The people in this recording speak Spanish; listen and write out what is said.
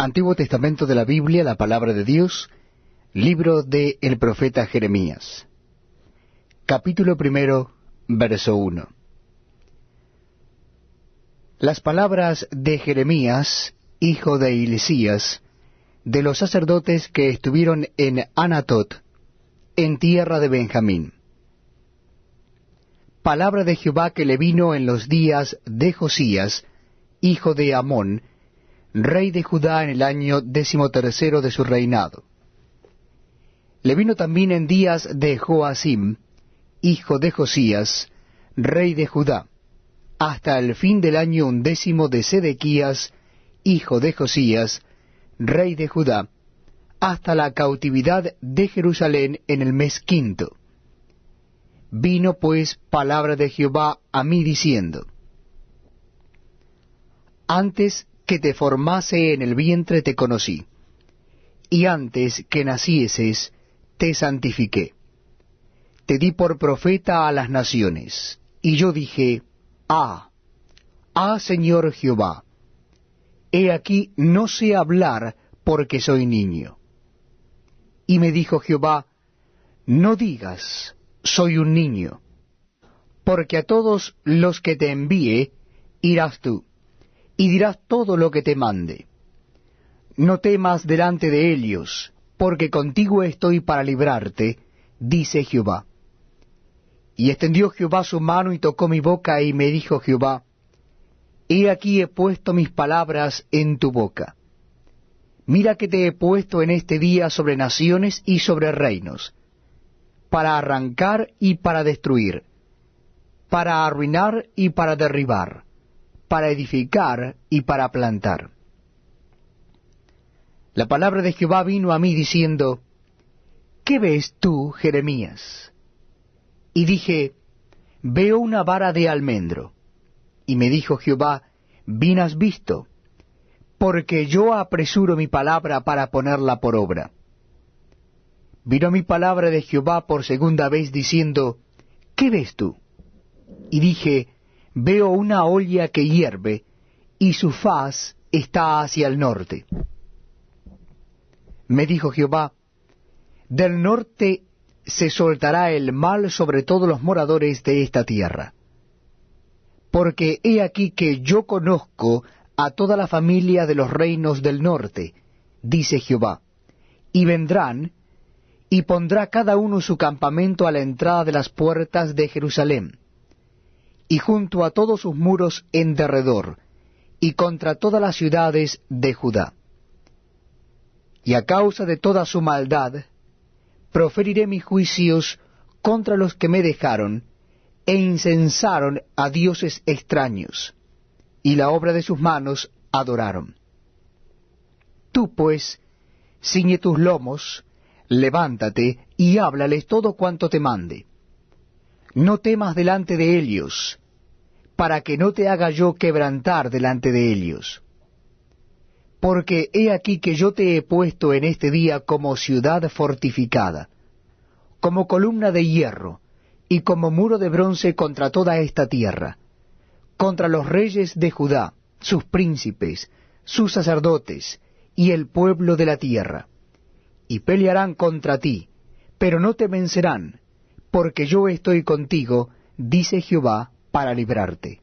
Antiguo Testamento de la Biblia, la palabra de Dios, libro de el profeta Jeremías. Capítulo primero, verso 1. Las palabras de Jeremías, hijo de Ilisías, de los sacerdotes que estuvieron en Anatot, en tierra de Benjamín. Palabra de Jehová que le vino en los días de Josías, hijo de Amón, rey de Judá en el año decimotercero de su reinado. Le vino también en días de Joacim, hijo de Josías, rey de Judá, hasta el fin del año undécimo de Sedequías, hijo de Josías, rey de Judá, hasta la cautividad de Jerusalén en el mes quinto. Vino pues palabra de Jehová a mí diciendo, Antes que te formase en el vientre te conocí, y antes que nacieses te santifiqué. Te di por profeta a las naciones, y yo dije, Ah, ah Señor Jehová, he aquí no sé hablar porque soy niño. Y me dijo Jehová, No digas, soy un niño, porque a todos los que te envíe irás tú y dirás todo lo que te mande. No temas delante de ellos, porque contigo estoy para librarte, dice Jehová. Y extendió Jehová su mano y tocó mi boca, y me dijo Jehová, He aquí he puesto mis palabras en tu boca. Mira que te he puesto en este día sobre naciones y sobre reinos, para arrancar y para destruir, para arruinar y para derribar para edificar y para plantar. La palabra de Jehová vino a mí diciendo, ¿Qué ves tú, Jeremías? Y dije, Veo una vara de almendro. Y me dijo Jehová, Bien has visto, porque yo apresuro mi palabra para ponerla por obra. Vino mi palabra de Jehová por segunda vez diciendo, ¿Qué ves tú? Y dije, veo una olla que hierve, y su faz está hacia el norte. Me dijo Jehová, del norte se soltará el mal sobre todos los moradores de esta tierra. Porque he aquí que yo conozco a toda la familia de los reinos del norte, dice Jehová, y vendrán, y pondrá cada uno su campamento a la entrada de las puertas de Jerusalén y junto a todos sus muros en derredor, y contra todas las ciudades de Judá. Y a causa de toda su maldad, proferiré mis juicios contra los que me dejaron, e incensaron a dioses extraños, y la obra de sus manos adoraron. Tú, pues, ciñe tus lomos, levántate, y háblales todo cuanto te mande no temas delante de ellos, para que no te haga yo quebrantar delante de ellos. Porque he aquí que yo te he puesto en este día como ciudad fortificada, como columna de hierro, y como muro de bronce contra toda esta tierra, contra los reyes de Judá, sus príncipes, sus sacerdotes, y el pueblo de la tierra. Y pelearán contra ti, pero no te vencerán, porque yo estoy contigo, dice Jehová, para librarte.